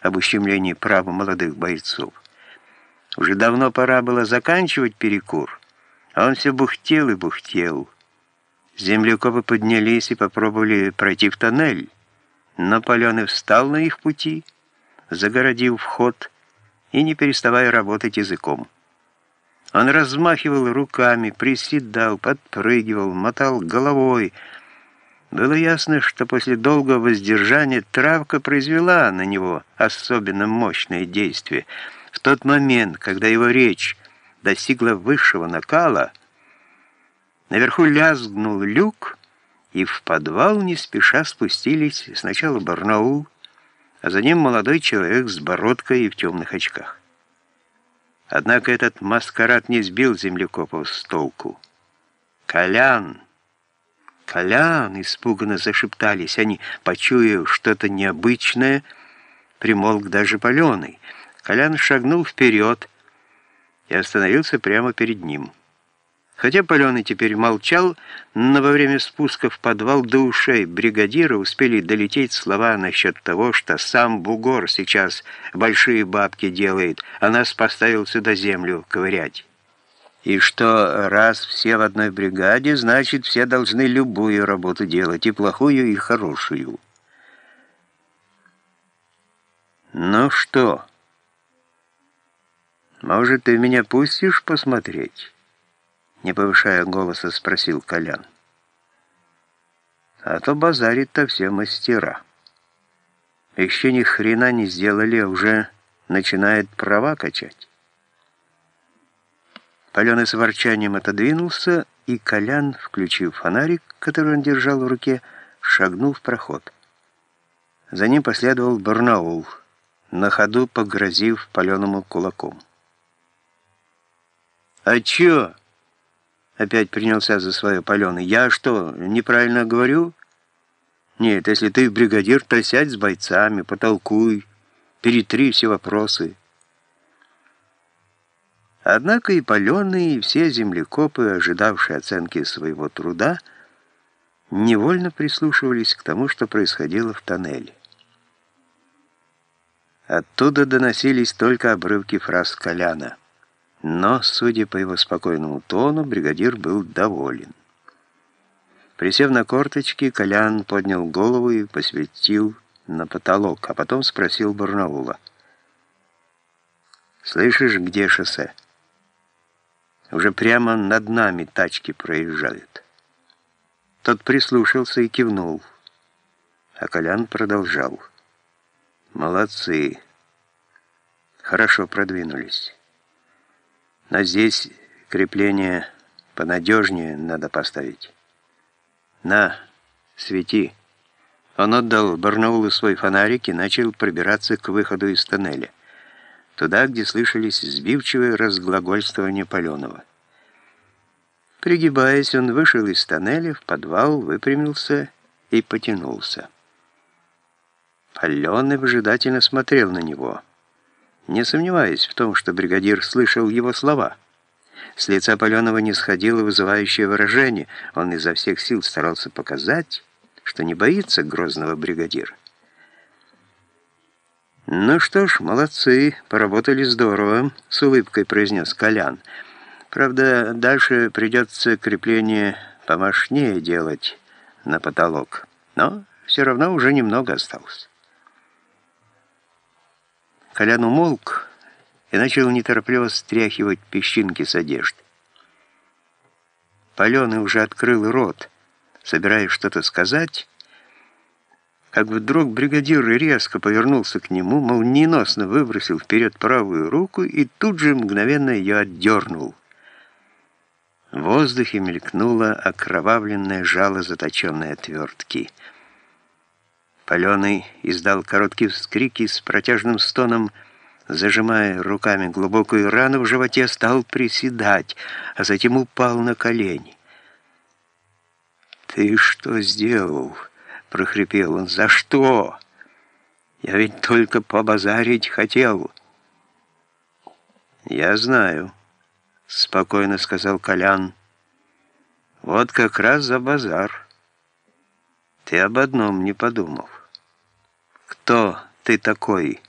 об ущемлении права молодых бойцов. Уже давно пора было заканчивать перекур, а он все бухтел и бухтел. Землекопы поднялись и попробовали пройти в тоннель, но Паленый встал на их пути, загородив вход и не переставая работать языком. Он размахивал руками, приседал, подпрыгивал, мотал головой. Было ясно, что после долгого воздержания травка произвела на него особенно мощное действие. В тот момент, когда его речь достигла высшего накала, наверху лязгнул люк, и в подвал не спеша спустились сначала Барнаул, а за ним молодой человек с бородкой и в темных очках. Однако этот маскарад не сбил землекопов с толку. «Колян! Колян!» — испуганно зашептались они, почуяв что-то необычное, примолк даже паленый. Колян шагнул вперед и остановился прямо перед ним. Хотя Паленый теперь молчал, но во время спуска в подвал до ушей бригадира успели долететь слова насчет того, что сам Бугор сейчас большие бабки делает, а нас поставил сюда землю ковырять. И что раз все в одной бригаде, значит, все должны любую работу делать, и плохую, и хорошую. «Ну что, может, ты меня пустишь посмотреть?» не повышая голоса, спросил Колян. А то базарит-то все мастера. Еще ни хрена не сделали, а уже начинает права качать. Паленый с ворчанием отодвинулся, и Колян, включив фонарик, который он держал в руке, шагнул в проход. За ним последовал Барнаул, на ходу погрозив паленому кулаком. «А чё?» Опять принялся за свое паленый. «Я что, неправильно говорю?» «Нет, если ты бригадир, то сядь с бойцами, потолкуй, перетри все вопросы». Однако и паленые, и все землекопы, ожидавшие оценки своего труда, невольно прислушивались к тому, что происходило в тоннеле. Оттуда доносились только обрывки фраз Коляна. Но, судя по его спокойному тону, бригадир был доволен. Присев на корточки, Колян поднял голову и посветил на потолок, а потом спросил Барнаула. «Слышишь, где шоссе?» «Уже прямо над нами тачки проезжают». Тот прислушался и кивнул, а Колян продолжал. «Молодцы, хорошо продвинулись». Но здесь крепление понадежнее надо поставить. На, свети. Он отдал Барнаулу свой фонарик и начал пробираться к выходу из тоннеля. Туда, где слышались сбивчивые разглагольствования Паленова. Пригибаясь, он вышел из тоннеля в подвал, выпрямился и потянулся. Паленый выжидательно смотрел на него не сомневаясь в том, что бригадир слышал его слова. С лица Паленова не сходило вызывающее выражение. Он изо всех сил старался показать, что не боится грозного бригадира. «Ну что ж, молодцы, поработали здорово», — с улыбкой произнес Колян. «Правда, дальше придется крепление помощнее делать на потолок, но все равно уже немного осталось». Колян умолк и начал неторопливо стряхивать песчинки с одежды. Паленый уже открыл рот, собираясь что-то сказать, как вдруг бригадир резко повернулся к нему, молниеносно выбросил вперед правую руку и тут же мгновенно ее отдернул. В воздухе мелькнуло окровавленное жало заточенной отвертки — Паленый издал короткий вскрик и с протяжным стоном, зажимая руками глубокую рану в животе, стал приседать, а затем упал на колени. «Ты что сделал?» — прохрипел он. «За что? Я ведь только побазарить хотел». «Я знаю», — спокойно сказал Колян. «Вот как раз за базар. Ты об одном не подумал». «Кто ты такой?»